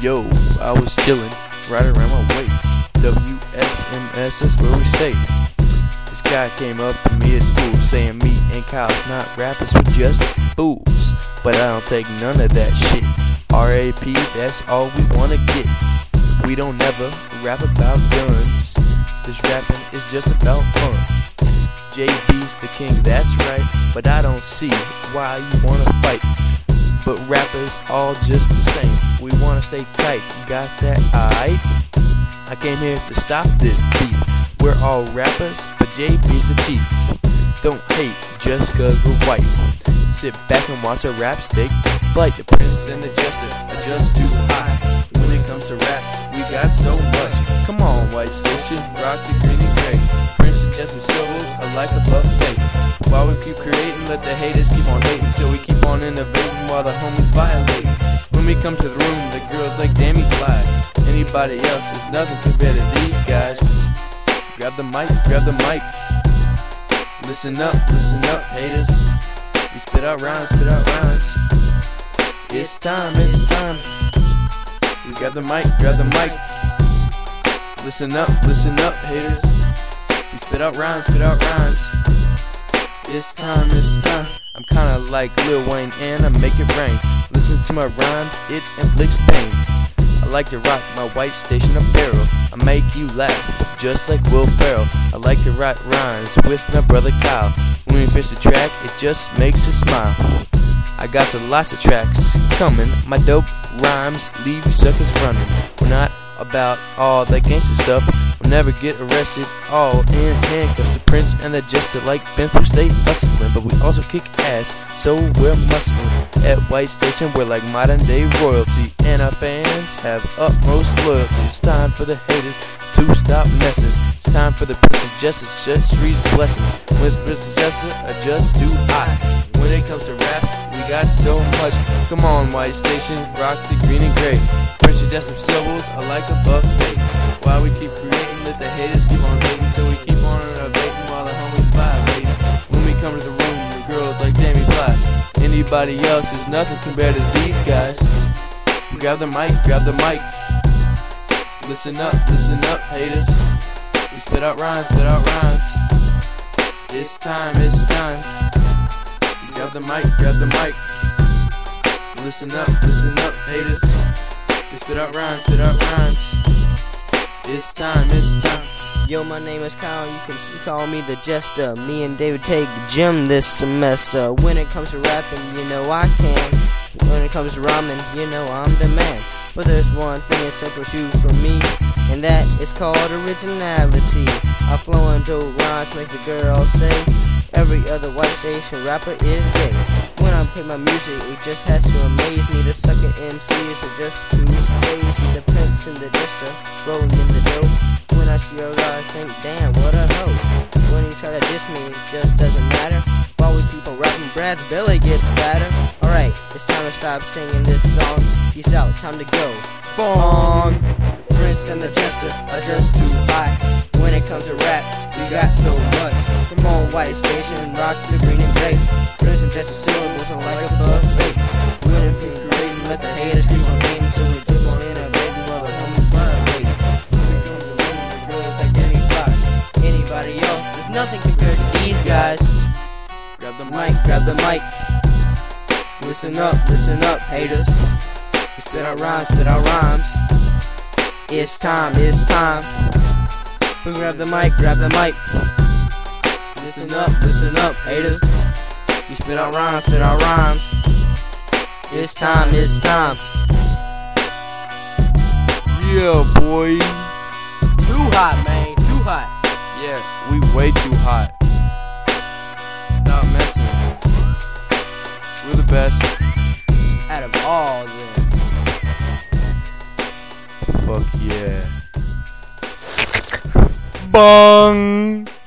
Yo, I was chillin', right around my way. WSMS, where we stay. This guy came up to me at school saying me and Kyle's not rappers, we're just fools. But I don't take none of that shit. RAP, that's all we wanna get. We don't ever rap about guns. This rapping is just about fun. JB's the king, that's right. But I don't see why you wanna fight. But rappers all just the same. We wanna stay tight, got that aight? I came here to stop this beef. We're all rappers, but JB's the chief. Don't hate just cause we're white. Sit back and watch a rap stick. Like the prince and the jester are just too high. When it comes to raps, we got so much. Come on, White Station, rock the green and gray. Prince and Jester syllables are like a buffet. While we keep creating, let the haters keep on hating. So we keep on innovating while the homies violate. When we come to the room, the girls like Dammy fly. Anybody else is nothing compared to these guys. Grab the mic, grab the mic. Listen up, listen up, haters. We spit out rhymes, spit out rhymes. It's time, it's time. We grab the mic, grab the mic. Listen up, listen up, haters. We spit out rhymes, spit out rhymes. It's time, it's time. I'm kinda like Lil Wayne and I make it rain. Listen to my rhymes, it inflicts pain. I like to rock my white station apparel. I make you laugh, just like Will Ferrell. I like to write rhymes with my brother Kyle. When we finish the track, it just makes us smile. I got some lots of tracks coming. My dope rhymes leave suckers running. We're not about all that gangster stuff. We'll never get arrested all in handcuffs. The prince and the jester like Benford stay hustling, but we also kick ass, so we're muscling. At White Station, we're like modern day royalty, and our fans have utmost loyalty. It's time for the haters to stop messing. It's time for the prince and jester, Chestrie's blessings. With prince and jester are just too hot. When it comes to raps, we got so much. Come on, White Station, rock the green and gray. Prince and jester syllables are like a buffet. While we keep creating, the haters keep on hating, so we keep on innovating while the homies violate. When we come to the room, the girls like Dammy Fly. Anybody else is nothing compared to these guys. Grab the mic, grab the mic. Listen up, listen up, haters. We spit out rhymes, spit out rhymes. It's time, it's time. Grab the mic, grab the mic. Listen up, listen up, haters. We spit out rhymes, spit out rhymes. It's time, it's time. Yo, my name is Kyle. You can call me the Jester. Me and David take the gym this semester. When it comes to rapping, you know I can. When it comes to rhyming, you know I'm the man. But there's one thing that separates you from me, and that is called originality. I flow in dope rhymes make the girl say every other white station rapper is gay. When I play my music, it just has to amaze me. The sucker MCs are just too crazy. The prince and the district rolling in the dough. When I see your guys, think, damn, what a hoe. When you try to diss me, it just doesn't matter. While we keep on rapping, Brad's belly gets fatter. Alright, it's time to stop singing this song. Peace out, time to go. Bong! Prince and the Jester are just too high. When it comes to raps, we got so much. Come on, White Station, rock the green and gray. Prince and Jester syllables are like a buffet. When it keep creating, let the haters keep on hating, so we nothing compared to these guys. Grab the Mic, grab the mic. Listen up, listen up, haters. We spit our rhymes, spit our rhymes. It's time, it's time. Grab the mic, grab the mic. Listen up, listen up, haters. We spit our rhymes, spit our rhymes. It's time, it's time. Yeah, boy. Too hot, man, too hot. Yeah, we way too hot. Stop messing. We're the best. Out of all them. Fuck yeah. Bong.